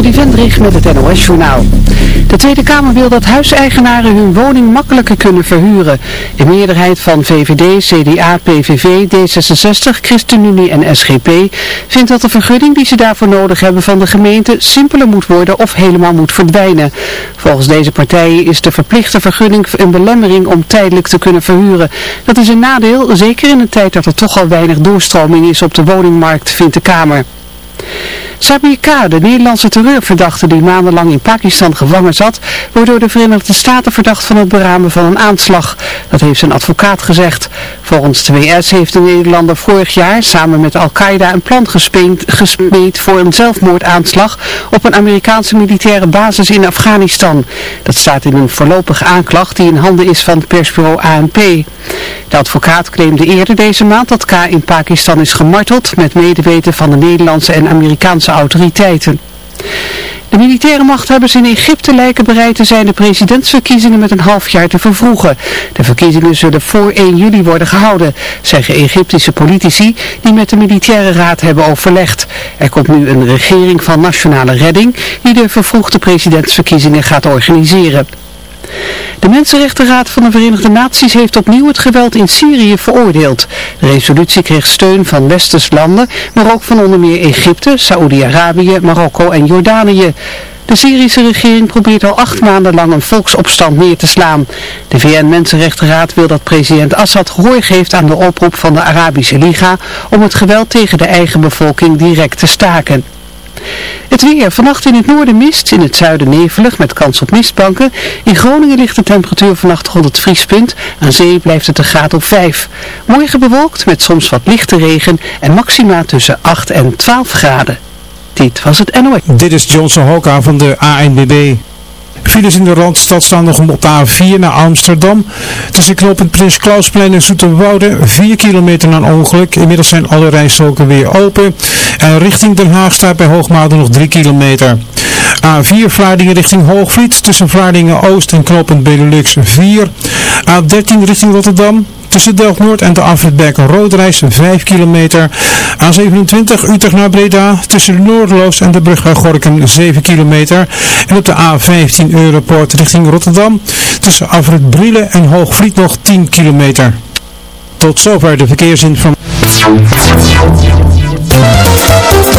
Trudy Vendrich met het NOS-journaal. De Tweede Kamer wil dat huiseigenaren hun woning makkelijker kunnen verhuren. De meerderheid van VVD, CDA, PVV, D66, ChristenUnie en SGP vindt dat de vergunning die ze daarvoor nodig hebben van de gemeente simpeler moet worden of helemaal moet verdwijnen. Volgens deze partijen is de verplichte vergunning een belemmering om tijdelijk te kunnen verhuren. Dat is een nadeel, zeker in een tijd dat er toch al weinig doorstroming is op de woningmarkt, vindt de Kamer. Sabir K., de Nederlandse terreurverdachte die maandenlang in Pakistan gevangen zat, wordt door de Verenigde Staten verdacht van het beramen van een aanslag. Dat heeft zijn advocaat gezegd. Volgens de WS heeft de Nederlander vorig jaar samen met Al-Qaeda een plan gesmeed voor een zelfmoordaanslag op een Amerikaanse militaire basis in Afghanistan. Dat staat in een voorlopige aanklacht die in handen is van persbureau ANP. De advocaat claimde eerder deze maand dat K. in Pakistan is gemarteld met medeweten van de Nederlandse en Amerikaanse autoriteiten. De militaire machthebbers in Egypte lijken bereid te zijn de presidentsverkiezingen met een half jaar te vervroegen. De verkiezingen zullen voor 1 juli worden gehouden, zeggen Egyptische politici die met de militaire raad hebben overlegd. Er komt nu een regering van nationale redding die de vervroegde presidentsverkiezingen gaat organiseren. De Mensenrechtenraad van de Verenigde Naties heeft opnieuw het geweld in Syrië veroordeeld. De resolutie kreeg steun van westerse landen, maar ook van onder meer Egypte, Saoedi-Arabië, Marokko en Jordanië. De Syrische regering probeert al acht maanden lang een volksopstand neer te slaan. De VN-Mensenrechtenraad wil dat president Assad gehoor geeft aan de oproep van de Arabische Liga om het geweld tegen de eigen bevolking direct te staken. Het weer. Vannacht in het noorden mist, in het zuiden nevelig met kans op mistbanken. In Groningen ligt de temperatuur vannacht rond het vriespunt. Aan zee blijft het een graad op 5. Morgen bewolkt met soms wat lichte regen en maxima tussen 8 en 12 graden. Dit was het NOS. Dit is Johnson Hoka van de ANBB. Files in de Randstad staan nog op de A4 naar Amsterdam. Tussen knooppunt Prins Klausplein en Zoeterwoude 4 kilometer na een ongeluk. Inmiddels zijn alle rijstroken weer open. En richting Den Haag staat bij Hoogmade nog 3 kilometer. A4 Vlaardingen richting Hoogvliet. Tussen Vlaardingen Oost en knooppunt Benelux 4. A13 richting Rotterdam. Tussen Delft-Noord en de afrit Roodreis 5 kilometer. A27 Utrecht naar Breda. Tussen Noordloos en de brug Gorkum 7 kilometer. En op de A15 Europoort richting Rotterdam. Tussen afrit Brielen en Hoogvliet nog 10 kilometer. Tot zover de verkeersinformatie.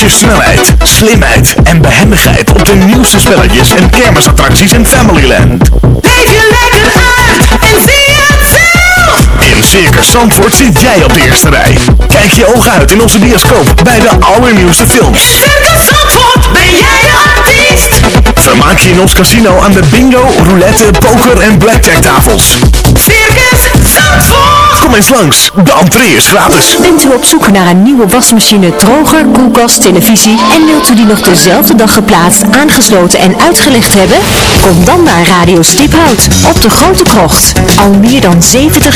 Je snelheid, slimheid en behendigheid op de nieuwste spelletjes en kermisattracties in Familyland. Leef je lekker uit en zie. In Circus Zandvoort zit jij op de eerste rij. Kijk je ogen uit in onze bioscoop bij de allernieuwste films. In Circus Zandvoort ben jij de artiest. Vermaak je in ons casino aan de bingo, roulette, poker en blackjack tafels. Circus Zandvoort. Kom eens langs, de entree is gratis. Bent u op zoek naar een nieuwe wasmachine, droger, koelkast, televisie en wilt u die nog dezelfde dag geplaatst, aangesloten en uitgelegd hebben? Kom dan naar Radio Stiphout op de Grote Krocht. Al meer dan 70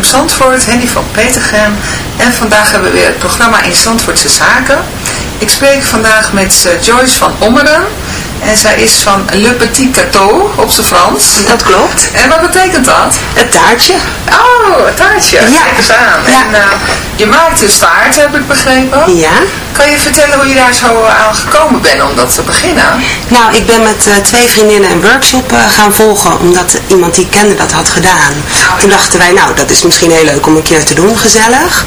CFM Zandvoort, Henny van Petergem. En vandaag hebben we weer het programma in Zandvoortse Zaken. Ik spreek vandaag met eh, Joyce van Ommeren. En zij is van Le Petit Cateau op zijn Frans. Dat klopt. En wat betekent dat? Het taartje. Oh, het taartje. Ja. Kijk eens aan. Ja. En eh, je maakt dus taart, heb ik begrepen. Ja. Kan je vertellen hoe je daar zo aan gekomen bent om dat te beginnen? Nou, ik ben met eh, twee vriendinnen een workshop eh, gaan volgen, omdat iemand die ik kende dat had gedaan. Toen dachten wij, nou, dat is misschien heel leuk om een keer te doen, gezellig.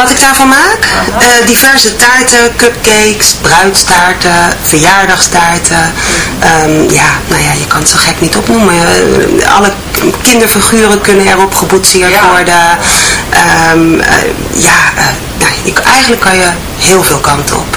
Wat ik daarvan maak? Eh, diverse taarten, cupcakes, bruidstaarten, verjaardagstaarten. Ehm, ja, nou ja, je kan het zo gek niet opnoemen. Eh, alle kinderfiguren kunnen erop geboetseerd Ja. worden. Ehm, eh, ja, nou, je, eigenlijk kan je heel veel kanten op.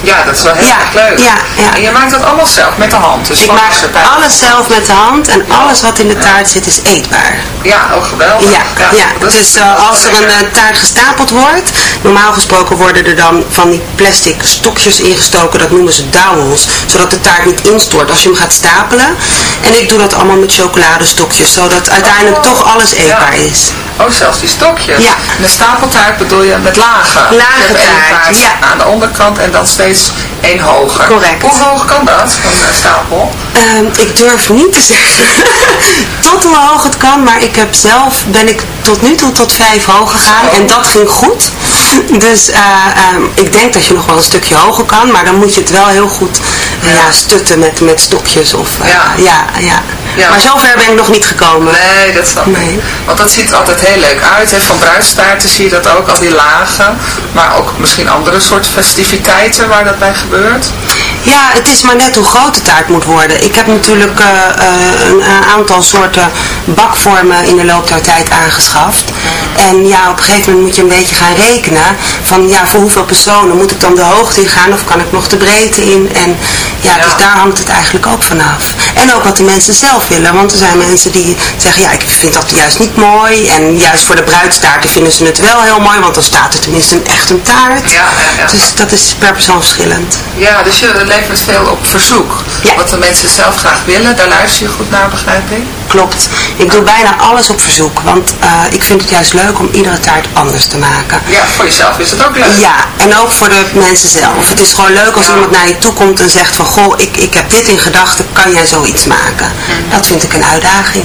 Ja, dat is wel heel Ja, erg leuk. ja, ja. En je maakt dat allemaal zelf met de hand. Dus Ik maak alles zelf met de hand en alles wat in de taart zit is eetbaar. Ja, ook geweldig. Ja, ja. dus eh, als er een eh, taart gestapeld wordt, normaal gesproken worden er dan van die plastic stokjes ingestoken, dat noemen ze dowels, zodat de taart niet instort als je hem gaat stapelen. En ik doe dat allemaal met chocoladestokjes, zodat uiteindelijk toch alles eetbaar is. Oh, zelfs die stokjes. Ja. En de stapeltaart bedoel je met lagen. Lage Je hebt één taart, ja. aan de onderkant en dan steeds één hoger. Correct. Hoe hoog kan dat, van de stapel? Ehm, ik durf niet te zeggen tot hoe hoog het kan, maar ik heb zelf, ben ik tot nu toe tot vijf hoog gegaan Zo. en dat ging goed. Dus eh, ehm, ik denk dat je nog wel een stukje hoger kan, maar dan moet je het wel heel goed eh, ja. stutten met, met stokjes. Of, eh, Ja. ja. Ja, Ja. Maar zover ben ik nog niet gekomen. Nee, dat snap ik. Nee. Want dat ziet er altijd heel leuk uit. Hè. Van bruidstaarten zie je dat ook, al die lagen. Maar ook misschien andere soorten festiviteiten waar dat bij gebeurt. Ja, het is maar net hoe groot de taart moet worden. Ik heb natuurlijk eh, eh, een, een aantal soorten bakvormen in de loop der tijd aangeschaft. En ja, op een gegeven moment moet je een beetje gaan rekenen van ja, voor hoeveel personen moet ik dan de hoogte in gaan of kan ik nog de breedte in. En ja, Ja. dus daar hangt het eigenlijk ook vanaf. En ook wat de mensen zelf willen, want er zijn mensen die zeggen ja, ik vind dat juist niet mooi. En juist voor de bruidstaarten vinden ze het wel heel mooi, want dan staat er tenminste een, echt een taart. Ja. Dus dat is per persoon verschillend. Ja, dus je levert veel op verzoek. Ja. Wat de mensen zelf graag willen, daar luister je goed naar, begrijp ik. Klopt. Ik doe bijna alles op verzoek, want eh, ik vind het juist leuk om iedere taart anders te maken. Ja, voor jezelf is het ook leuk. Ja, en ook voor de mensen zelf. Het is gewoon leuk als Ja. iemand naar je toe komt en zegt van, goh, ik, ik heb dit in gedachten, kan jij zoiets maken? Dat vind ik een uitdaging.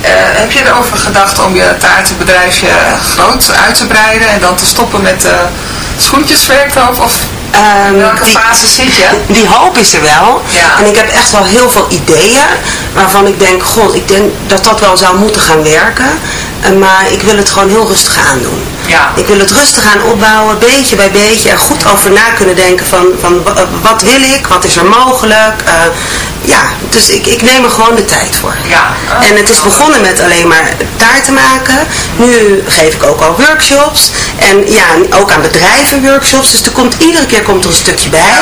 Eh, heb je erover gedacht om je taartenbedrijfje groot uit te breiden en dan te stoppen met uh, schoentjesverkoop? Of Ehm, In welke die- fase zit je? die hoop is er wel. Ja. En ik heb echt wel heel veel ideeën waarvan ik denk, god, ik denk dat dat wel zou moeten gaan werken. Eh, maar ik wil het gewoon heel rustig aandoen. Ja. Ik wil het rustig aan opbouwen, beetje bij beetje. Er goed over na kunnen denken van, van wa- wat wil ik, wat is er mogelijk. Eh, ja, dus ik, ik neem er gewoon de tijd voor. Ja. En het is begonnen met alleen maar taarten maken. Nu geef ik ook al workshops. En ja, ook aan bedrijven workshops. Dus er komt, iedere keer komt er een stukje bij.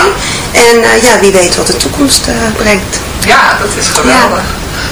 En eh, ja, wie weet wat de toekomst eh, brengt. Ja, dat is geweldig.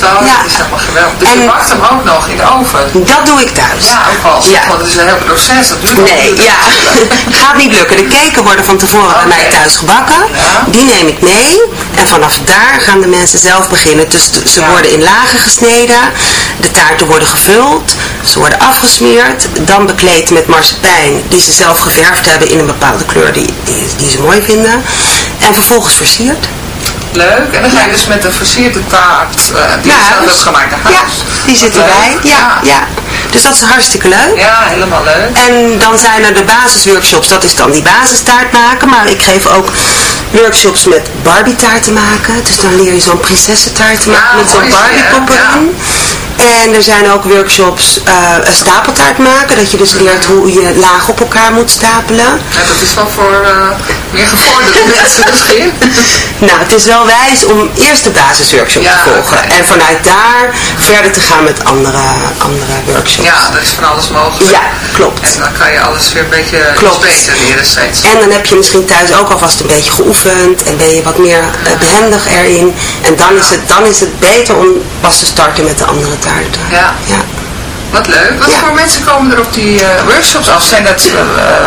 Ja. dat is helemaal geweldig. Dus je En- bakt hem ook nog in de oven. Dat doe ik thuis. Ja, ook al. Ja. Want het is een heel proces. Dat duurt Nee, natuurlijk. ja, gaat niet lukken. De cakes worden van tevoren bij mij thuis gebakken. Ja. Die neem ik mee. En vanaf daar gaan de mensen zelf beginnen. Dus ze worden in lagen gesneden. De taarten worden gevuld. Ze worden afgesmeerd. Dan bekleed met marsepein die ze zelf geverfd hebben in een bepaalde kleur die, die, die ze mooi vinden. En vervolgens versierd. Leuk. En dan ga je dus met een versierde taart eh, die je zelf hebt gemaakt naar Ja, huis. die zit erbij. Ja, ja. Dus dat is hartstikke leuk. Ja, helemaal leuk. En dan zijn er de basisworkshops, dat is dan die basistaart maken. Maar ik geef ook workshops met Barbie taarten maken. Dus dan leer je zo'n prinsessentaart te maken Ja, met zo'n Barbie hè? pop Ja. En er zijn ook workshops eh, een stapeltaart maken. Dat je dus leert hoe je laag op elkaar moet stapelen. Ja, dat is wel voor eh, meer gevorderde mensen misschien. Nou, het is wel wijs om eerst de basisworkshop Ja, te volgen. En vanuit daar verder te gaan met andere, andere workshops. Ja, er is van alles mogelijk. Ja, klopt. En dan kan je alles weer een beetje Klopt. leren steeds. En dan heb je misschien thuis ook alvast een beetje geoefend en ben je wat meer eh, behendig erin. En dan is, het, dan is het beter om pas te starten met de andere taarten. Ja. Ja. Wat leuk. Wat Ja. voor mensen komen er op die eh, workshops af? Zijn dat eh,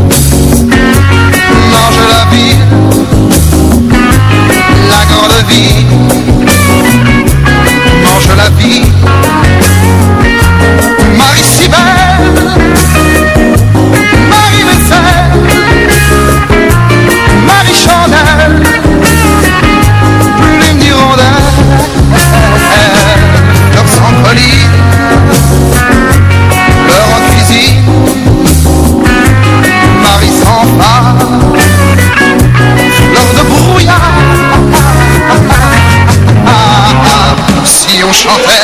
La grande ville mange la vie. Marie Marie Deus,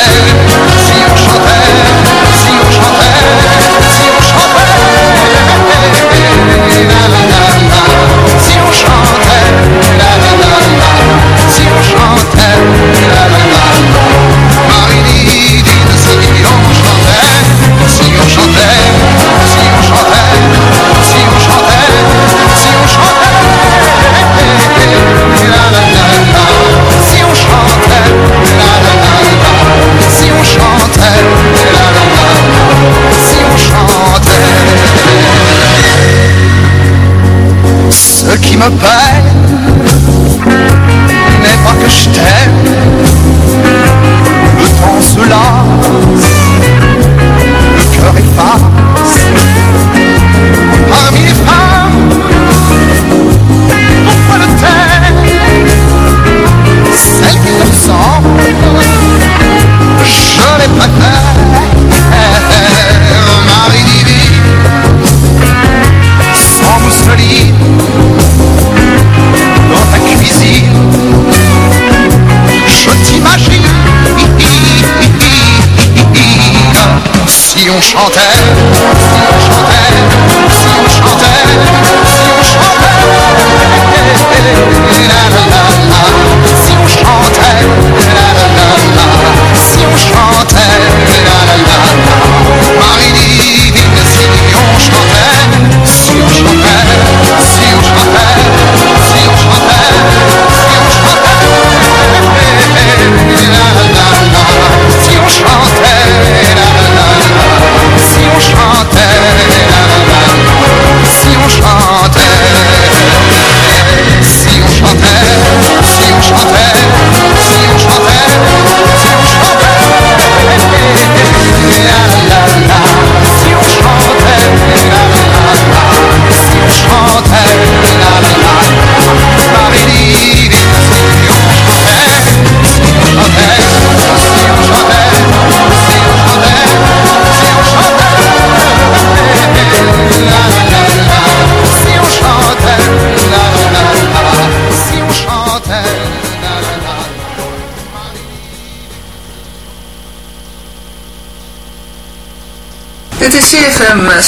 peine n'est pas que je t'aime. Le temps se lasse, Montaigne.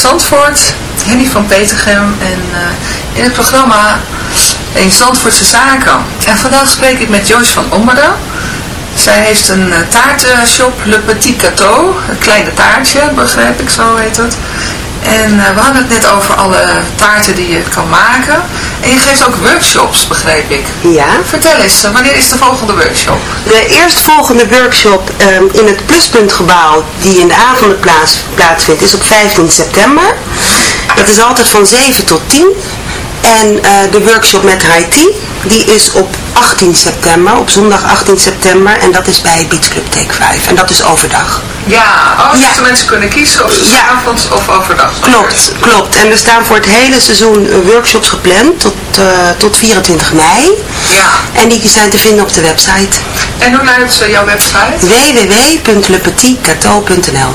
Zandvoort, Henny van Petergem en eh, in het programma in Zandvoortse Zaken. En vandaag spreek ik met Joyce van Ommeren. Zij heeft een eh, taartenshop, Le Petit Cateau, een kleine taartje, begrijp ik, zo heet het. En eh, we hadden het net over alle taarten die je kan maken. En je geeft ook workshops, begreep ik. Ja. Vertel eens, eh, wanneer is de volgende workshop? De eerstvolgende workshop ehm, in het Pluspuntgebouw, die in de avonden plaats, plaatsvindt, is op 15 september. Dat is altijd van 7 tot 10. En eh, de workshop met Haiti, die is op 18 september, op zondag 18 september. En dat is bij Beach Club Take 5. En dat is overdag. Ja, Ja. de mensen kunnen kiezen of ze Ja. avonds of overdag. Klopt, klopt. En er staan voor het hele seizoen eh, workshops gepland tot, eh, tot 24 mei. Ja. En die zijn te vinden op de website En hoe luidt jouw website? www.lepetitcateau.nl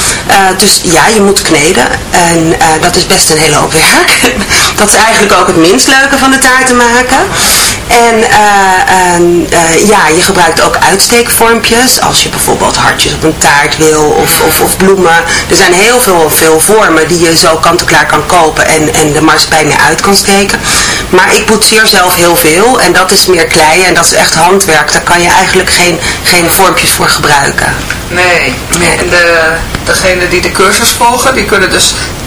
Eh, dus ja, je moet kneden. En eh, dat is best een hele hoop werk. dat is eigenlijk ook het minst leuke van de taart te maken. En eh, eh, ja, je gebruikt ook uitsteekvormpjes. Als je bijvoorbeeld hartjes op een taart wil of, of, of bloemen. Er zijn heel veel, veel vormen die je zo kant-en-klaar kan kopen en, en de marsepein mee uit kan steken. Maar ik boetseer zelf heel veel en dat is meer klei en dat is echt handwerk. Daar kan je eigenlijk geen, geen vormpjes voor gebruiken. Nee. En de, degene die de cursus volgen, die kunnen dus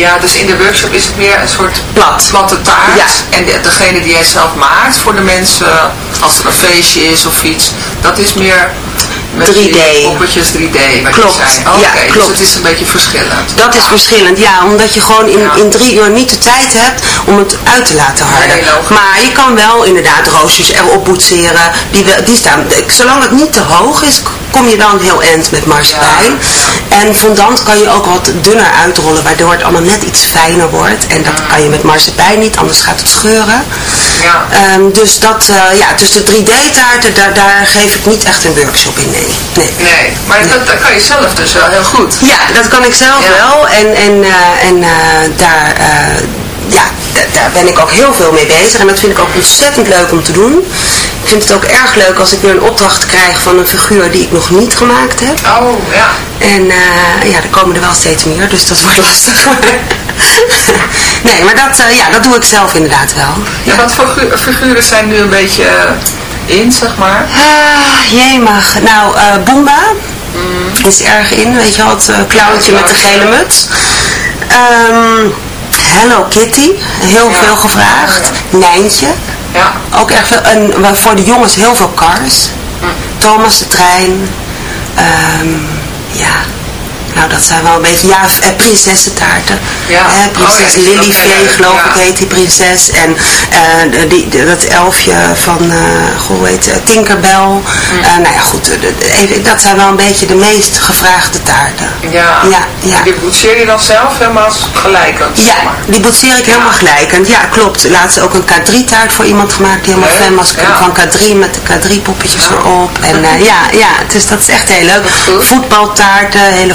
Ja, dus in de workshop is het meer een soort Plat. platte taart. Ja. En de- degene die jij zelf maakt voor de mensen, als er een feestje is of iets, dat is meer met 3D. die poppetjes 3D. Wat Klopt. Ja, dus klopt. het is een beetje verschillend. Dat is verschillend, ja, omdat je gewoon in, in drie uur niet de tijd hebt om het uit te laten harden. Nee. Maar je kan wel inderdaad roosjes erop boetseren, die, die staan, zolang het niet te hoog is, kom je dan heel eind met marsepein. En fondant kan je ook wat dunner uitrollen, waardoor het allemaal net iets fijner wordt. En dat kan je met marsepein niet, anders gaat het scheuren. Ja. Ehm, dus, dat, eh, ja, dus de 3D-taarten, daar, daar geef ik niet echt een workshop in, nee. nee. Nee, maar Dat, dat kan je zelf dus wel heel goed. Ja, dat kan ik zelf Ja. wel. En, en, eh, en eh, daar, ja, da- daar ben ik ook heel veel mee bezig. En dat vind ik ook ontzettend leuk om te doen. Ik vind het ook erg leuk als ik weer een opdracht krijg van een figuur die ik nog niet gemaakt heb. Oh, ja. En eh, ja, er komen er wel steeds meer, dus dat wordt lastig. nee, maar dat, eh, ja, dat doe ik zelf inderdaad wel. En wat voor figuren zijn nu een beetje eh, in, zeg maar? Ah, jemig. Nou, eh Boomba Mm. is erg in, weet je wel, het uh, clowntje met de gele muts. Ehm, Hello Kitty, heel veel gevraagd. Nijntje, Ja. ook erg veel. En voor de jongens heel veel cars. Thomas de trein. Ehm, ja, nou dat zijn wel een beetje, ja, eh, prinsessentaarten. Ja. Hè, prinses Oh ja, geloof ja. ik heet die prinses. En eh, die, dat elfje van, eh goh, hoe heet het, Tinkerbell. Mm. Eh, nou ja, goed, even- dat zijn wel een beetje de meest gevraagde taarten. Ja. Ja, ja. Die boetseer je dan zelf helemaal gelijkend, Ja, zeg maar. die boetseer ik helemaal gelijkend. Ja, klopt. Laatst ook een K3-taart voor iemand gemaakt die helemaal fan was van K3 met de K3-poppetjes erop. En eh, ja, ja, dus dat is echt heel leuk. Voetbaltaarten, hele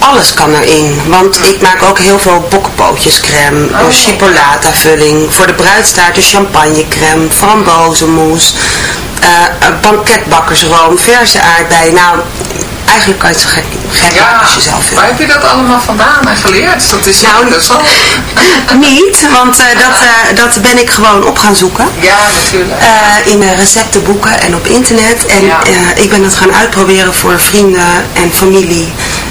alles kan erin, want ik maak ook heel veel bokkenpootjescrème, Oh. een chipolata vulling, voor de bruidstaarten champagnecrème, frambozenmousse, eh, een banketbakkersroom, verse aardbeien. Nou, eigenlijk kan je het zo gek, gek Ja, als je zelf wil. waar heb je dat allemaal vandaan en geleerd? Dat is Nou, interessant. Niet, want eh, dat, eh, dat ben ik gewoon op gaan zoeken. Ja, natuurlijk. Eh, in de receptenboeken en op internet. En Ja. ik ben dat gaan uitproberen voor vrienden en familie.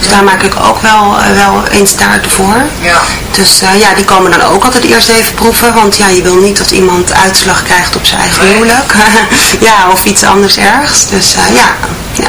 Dus daar maak ik ook wel, eh, wel eens taarten voor. Ja. Dus eh, ja, die komen dan ook altijd eerst even proeven. Want ja, je wil niet dat iemand uitslag krijgt op zijn eigen Nee. huwelijk. ja, of iets anders ergs. Dus eh, ja. ja.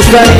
gustan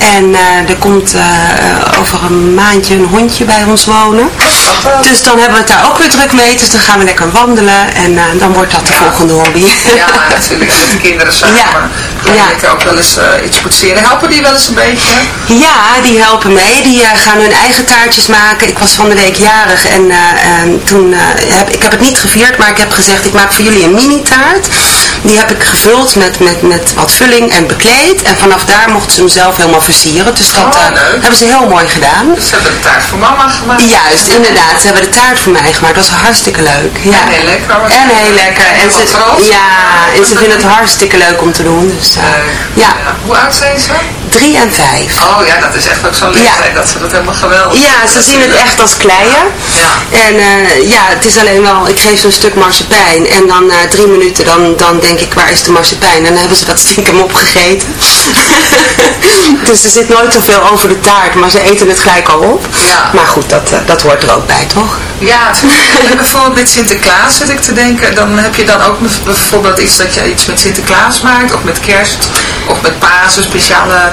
En eh, er komt eh, over een maandje een hondje bij ons wonen. Dus dan hebben we het daar ook weer druk mee. Dus dan gaan we lekker wandelen en eh, dan wordt dat de volgende hobby. Ja, natuurlijk met de kinderen samen. Ja. Ja. je ook wel eens eh, iets poetseren. Helpen die wel eens een beetje? Ja, die helpen mee. Die eh, gaan hun eigen taartjes maken. Ik was van de week jarig en, eh, en toen eh, heb ik heb het niet gevierd, maar ik heb gezegd ik maak voor jullie een mini taart. Die heb ik gevuld met, met, met wat vulling en bekleed. En vanaf daar mochten ze hem zelf helemaal versieren. Dus dat Oh, eh, hebben ze heel mooi gedaan. Dus ze hebben de taart voor mama gemaakt. Juist, inderdaad. Ze hebben de taart voor mij gemaakt. Dat was hartstikke leuk. Ja. En heel lekker. En heel lekker. En ze, ja, en ze vinden het hartstikke leuk om te doen. Dus, eh, ja, Hoe oud zijn ze? Drie en vijf. Oh ja, dat is echt ook zo'n leeftijd dat ze dat helemaal geweldig Ja, ze zien het echt als kleien. Ja. En eh, ja, het is alleen wel, ik geef ze een stuk marsepein en dan na drie minuten dan, dan denk ik, waar is de marsepein? En dan hebben ze dat stiekem opgegeten. dus er zit nooit zoveel over de taart, maar ze eten het gelijk al op. Ja. Maar goed, dat, eh, dat hoort er ook bij, toch? Ja, het- bijvoorbeeld met Sinterklaas zit ik te denken, dan heb je dan ook bijvoorbeeld iets dat je iets met Sinterklaas maakt, of met kerst, of met Pasen, speciale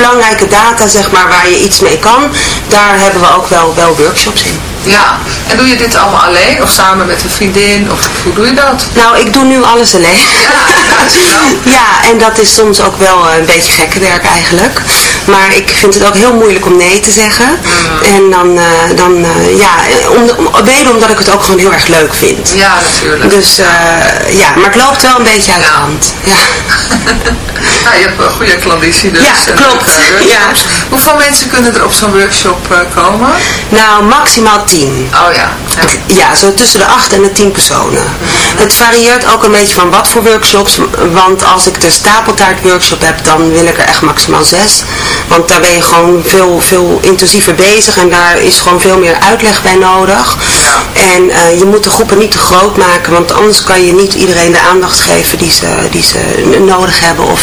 belangrijke data, zeg maar, waar je iets mee kan. Daar hebben we ook wel, wel workshops in. Ja, en doe je dit allemaal alleen of samen met een vriendin of hoe doe je dat? Nou, ik doe nu alles alleen. Ja, dat is wel. Ja, en dat is soms ook wel eh, een beetje gekke werk eigenlijk. Maar ik vind het ook heel moeilijk om nee te zeggen. Mm. En dan, eh, dan eh, ja, om, om, mede omdat ik het ook gewoon heel erg leuk vind. Ja, natuurlijk. Dus ja, maar het loopt wel een beetje uit de hand. Ja. Ja, je hebt een goede klanditie dus. Ja, En, klopt. eh. Ja. Hoeveel mensen kunnen er op zo'n workshop eh, komen? Nou, maximaal 10. Oh ja. ja. Ja, zo tussen de 8 en de 10 personen. Het varieert ook een beetje van wat voor workshops, want als ik de stapeltaart workshop heb, dan wil ik er echt maximaal 6. Want daar ben je gewoon veel, veel intensiever bezig en daar is gewoon veel meer uitleg bij nodig. En eh, je moet de groepen niet te groot maken, want anders kan je niet iedereen de aandacht geven die ze, die ze nodig hebben of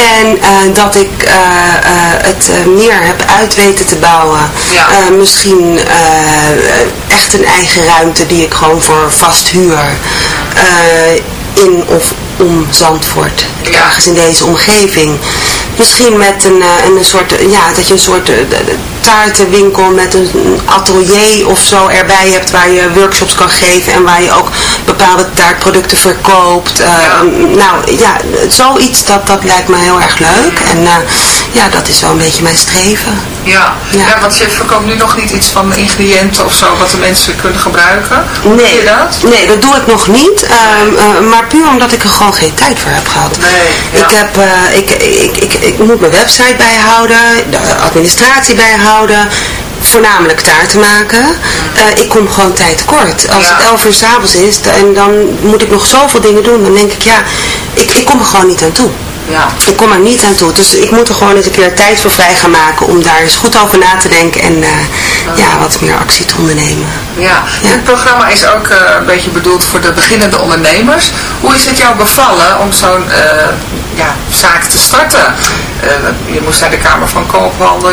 En eh, dat ik eh, eh, het meer heb uit weten te bouwen. Ja. Misschien echt een eigen ruimte die ik gewoon voor vast huur. in of om Zandvoort. Ja. Ergens in deze omgeving. Misschien met een, eh, een soort, eh, ja, dat je een soort eh, taartenwinkel met een atelier of zo erbij hebt waar je workshops kan geven en waar je ook bepaalde taartproducten verkoopt. Nou ja, zoiets dat, dat lijkt me heel erg leuk en eh, ja, dat is wel een beetje mijn streven. Ja. Ja. Ja. want je verkoopt nu nog niet iets van ingrediënten of zo wat de mensen kunnen gebruiken. Hoe doe je dat? Nee, dat doe ik nog niet. ehm, eh, maar puur omdat ik er gewoon geen tijd voor heb gehad. Nee, ja. Ik, heb, ik, ik, ik, ik moet mijn website bijhouden, de administratie bijhouden. Voornamelijk taarten maken. Eh, ik kom gewoon tijd tekort. Als Ja. het 11 uur s'avonds is en dan moet ik nog zoveel dingen doen, dan denk ik ja, ik, ik kom er gewoon niet aan toe. Ja. Ik kom er niet aan toe. Dus ik moet er gewoon eens een keer tijd voor vrij gaan maken om daar eens goed over na te denken en eh, ja, wat meer actie te ondernemen. Ja, dit programma is ook eh, een beetje bedoeld voor de beginnende ondernemers. Hoe is het jou bevallen om zo'n ja, zaak te starten? Eh, je moest naar de Kamer van Koophandel,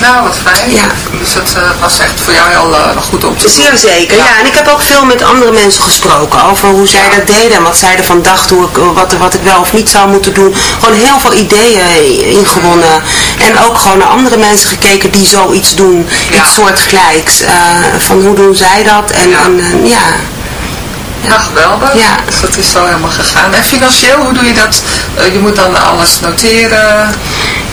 Nou, wat fijn. Ja. Dus het eh, was echt voor jou heel eh, goed om te doen. Zeer zeker, ja. En ik heb ook veel met andere mensen gesproken over hoe zij dat deden en wat zij ervan dachten, hoe ik, wat, wat ik wel of niet zou moeten doen. Gewoon heel veel ideeën ingewonnen. En ook gewoon naar andere mensen gekeken die zoiets doen, iets soortgelijks. eh van hoe doen zij dat? En ja, en, ja. Ja, geweldig. Ja. Dus dat is zo helemaal gegaan. En financieel, hoe doe je dat? Je moet dan alles noteren.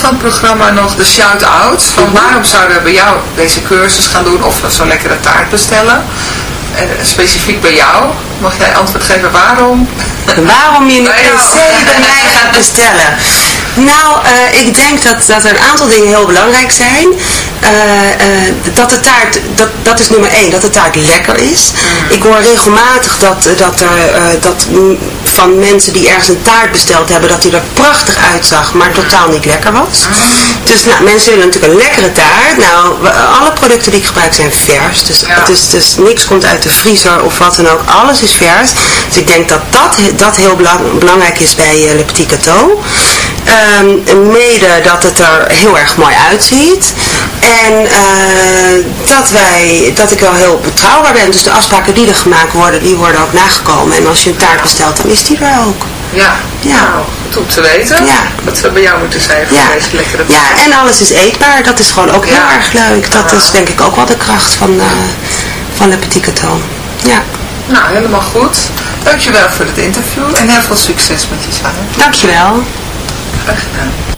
van het programma nog de shout-out. Van waarom zouden we bij jou deze cursus gaan doen of zo'n lekkere taart bestellen? En specifiek bij jou. Mag jij antwoord geven waarom? Waarom je een. PC bij mij gaat bestellen? Nou, eh, ik denk dat, dat er een aantal dingen heel belangrijk zijn. Eh, eh, dat de taart, dat, dat is nummer één, dat de taart lekker is. Ik hoor regelmatig dat, dat er eh, dat mm, van mensen die ergens een taart besteld hebben, dat die er prachtig uitzag, maar totaal niet lekker was. Dus nou, mensen willen natuurlijk een lekkere taart. Nou, alle producten die ik gebruik zijn vers. Dus, dus niks komt uit de vriezer of wat dan ook. Alles is vers. Dus ik denk dat dat, dat heel belang- belangrijk is bij eh, Le Petit Cateau. Ehm, mede dat het er heel erg mooi uitziet. En eh, dat, wij, dat ik wel heel betrouwbaar ben. Dus de afspraken die er gemaakt worden, die worden ook nagekomen. En als je een taart bestelt, dan is die er ook. Ja, Ja. nou, goed om te weten. Ja. Dat we bij jou moeten zijn voor Ja. deze lekkere Ja, en alles is eetbaar. Dat is gewoon ook Ja. heel erg leuk. Dat is denk ik ook wel de kracht van, eh van Le Petit Cateau. Ja, Nou, helemaal goed. Dankjewel voor het interview en heel veel succes met je zaak. dankjewel. Graag gedaan.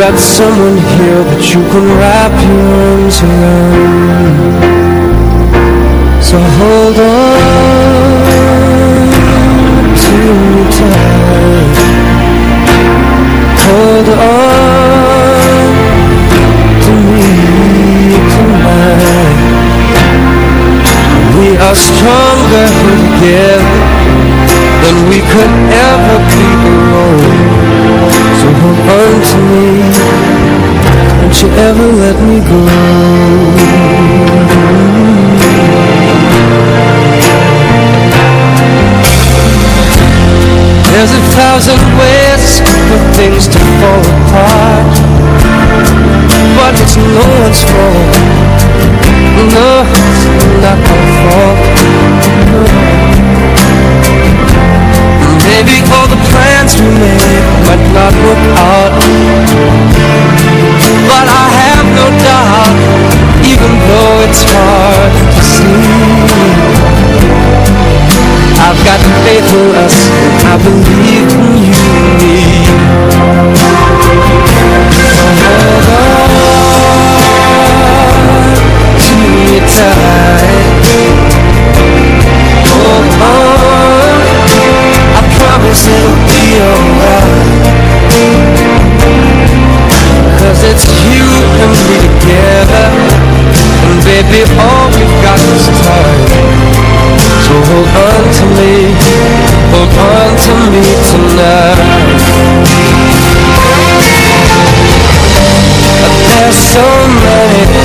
got someone here that you can wrap your arms around. So hold on to me tight. Hold on to me tonight. We are stronger together than we could ever you ever let me go? There's a thousand ways for things to fall apart But it's no one's fault. No, not my fault. No. Maybe all the plans we made might not work out But I have no doubt Even though it's hard to see. I've got faith in us I believe in you. and me hold on to me, hold on to me tonight. There's so many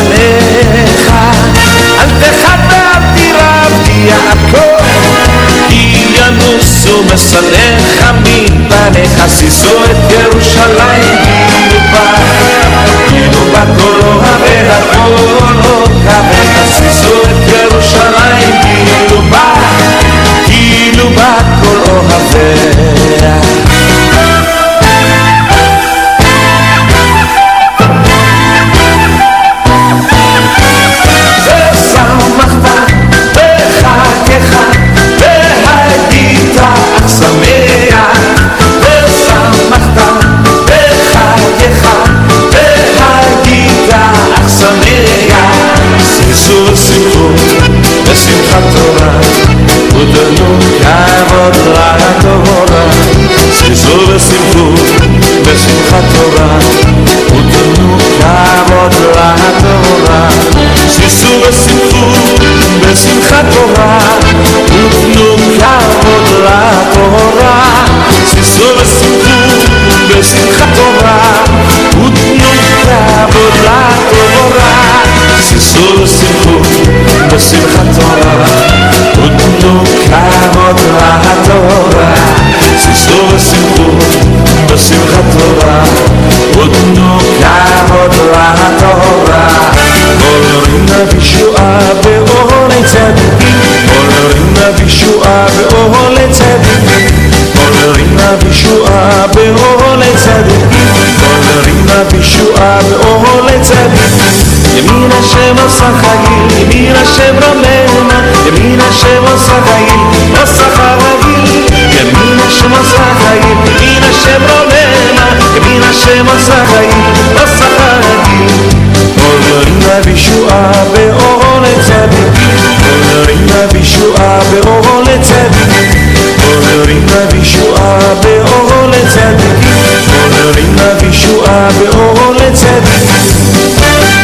לפניך אל תחטא תירבתי יעקב כי ינוסו מסניך מפניך שישו את ירושלים ביובה ביובה קולו הרע קולו כבד שישו את ירושלים ביובה כאילו בא כל אוהבך dano Kavod laTorah Zrizor v'simchut V'simchat Torah Udanu kavod laTorah Zrizor v'simchut la Torah Udanu kavod laTorah Zrizor v'simchut V'simchat עושה חגיל, ימין השם רומנה, ימין השם עושה חגיל, עושה חגיל, ימין השם עושה חגיל, ימין השם רומנה, ימין השם עושה חגיל, עושה חגיל. עוזרים לבישועה באורו לצדיק, עוזרים לבישועה באורו לצדיק, עוזרים לבישועה באורו לצדיק, עוזרים לבישועה באורו לצדיק.